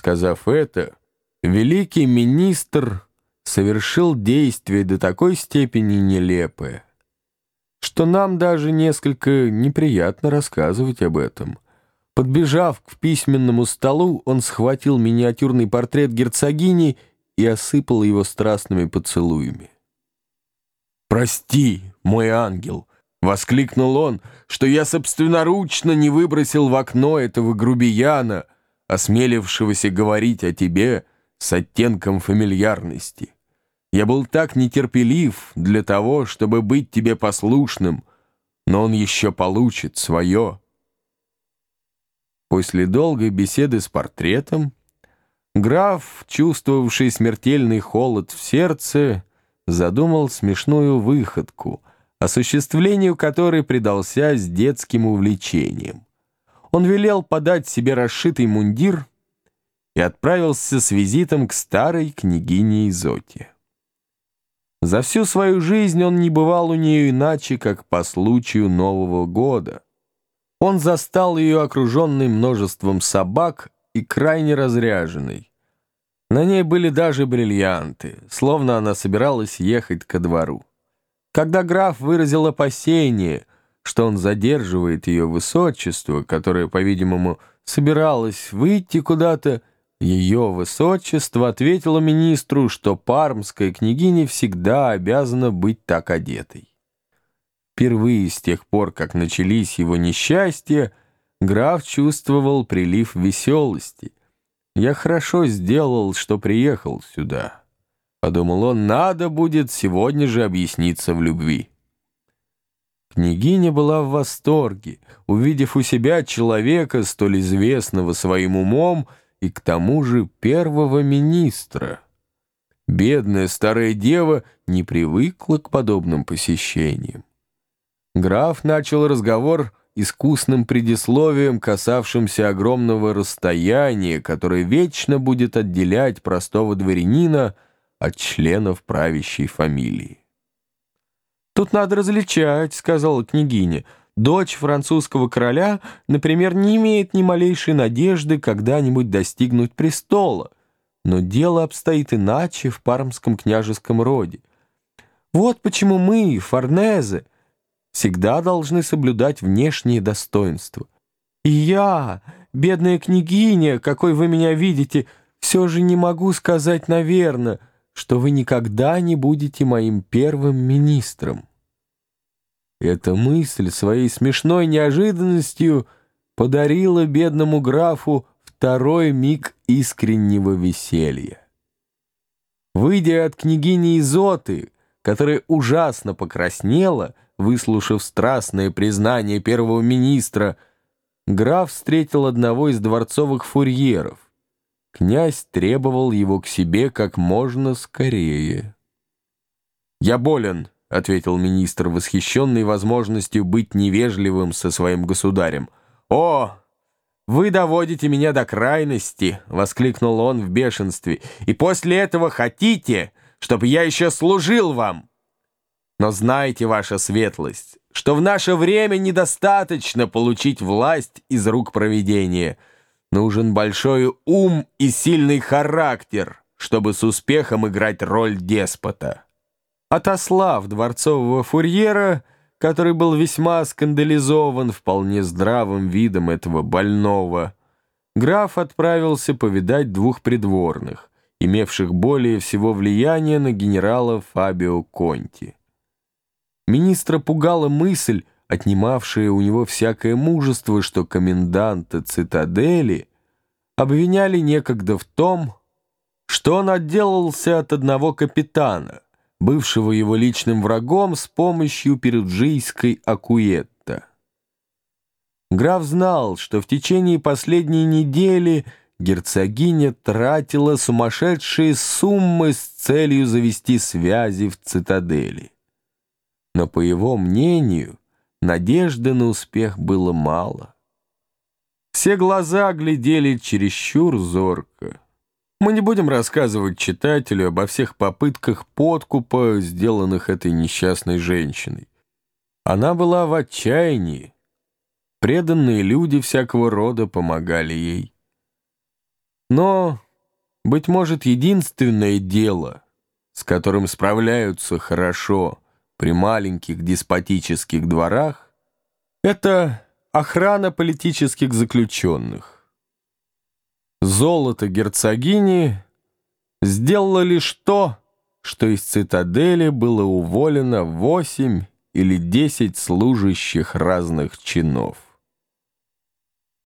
Сказав это, великий министр совершил действие до такой степени нелепое, что нам даже несколько неприятно рассказывать об этом. Подбежав к письменному столу, он схватил миниатюрный портрет герцогини и осыпал его страстными поцелуями. «Прости, мой ангел!» — воскликнул он, что я собственноручно не выбросил в окно этого грубияна, осмелившегося говорить о тебе с оттенком фамильярности. Я был так нетерпелив для того, чтобы быть тебе послушным, но он еще получит свое. После долгой беседы с портретом граф, чувствовавший смертельный холод в сердце, задумал смешную выходку, осуществлению которой предался с детским увлечением. Он велел подать себе расшитый мундир и отправился с визитом к старой княгине Изоте. За всю свою жизнь он не бывал у нее иначе, как по случаю Нового года. Он застал ее окруженной множеством собак и крайне разряженной. На ней были даже бриллианты, словно она собиралась ехать ко двору. Когда граф выразил опасение, что он задерживает ее высочество, которое, по-видимому, собиралось выйти куда-то, ее высочество ответило министру, что пармская княгиня всегда обязана быть так одетой. Впервые с тех пор, как начались его несчастья, граф чувствовал прилив веселости. «Я хорошо сделал, что приехал сюда», — подумал он, — «надо будет сегодня же объясниться в любви». Княгиня была в восторге, увидев у себя человека, столь известного своим умом, и к тому же первого министра. Бедная старая дева не привыкла к подобным посещениям. Граф начал разговор искусным предисловием, касавшимся огромного расстояния, которое вечно будет отделять простого дворянина от членов правящей фамилии. «Тут надо различать», — сказала княгиня, — Дочь французского короля, например, не имеет ни малейшей надежды когда-нибудь достигнуть престола. Но дело обстоит иначе в пармском княжеском роде. Вот почему мы, форнезе, всегда должны соблюдать внешние достоинства. И я, бедная княгиня, какой вы меня видите, все же не могу сказать, наверное, что вы никогда не будете моим первым министром. Эта мысль своей смешной неожиданностью подарила бедному графу второй миг искреннего веселья. Выйдя от княгини Изоты, которая ужасно покраснела, выслушав страстное признание первого министра, граф встретил одного из дворцовых фурьеров. Князь требовал его к себе как можно скорее. «Я болен», — ответил министр, восхищенный возможностью быть невежливым со своим государем. «О, вы доводите меня до крайности!» — воскликнул он в бешенстве. «И после этого хотите, чтобы я еще служил вам? Но знайте, ваша светлость, что в наше время недостаточно получить власть из рук провидения. Нужен большой ум и сильный характер, чтобы с успехом играть роль деспота». Отослав дворцового фурьера, который был весьма скандализован вполне здравым видом этого больного, граф отправился повидать двух придворных, имевших более всего влияния на генерала Фабио Конти. Министра пугала мысль, отнимавшая у него всякое мужество, что коменданта цитадели обвиняли некогда в том, что он отделался от одного капитана — бывшего его личным врагом с помощью перуджийской акуетта. Граф знал, что в течение последней недели герцогиня тратила сумасшедшие суммы с целью завести связи в цитадели. Но, по его мнению, надежды на успех было мало. Все глаза глядели чересчур зорко. Мы не будем рассказывать читателю обо всех попытках подкупа, сделанных этой несчастной женщиной. Она была в отчаянии. Преданные люди всякого рода помогали ей. Но, быть может, единственное дело, с которым справляются хорошо при маленьких деспотических дворах, это охрана политических заключенных. Золото герцогини сделало лишь то, что из цитадели было уволено восемь или десять служащих разных чинов.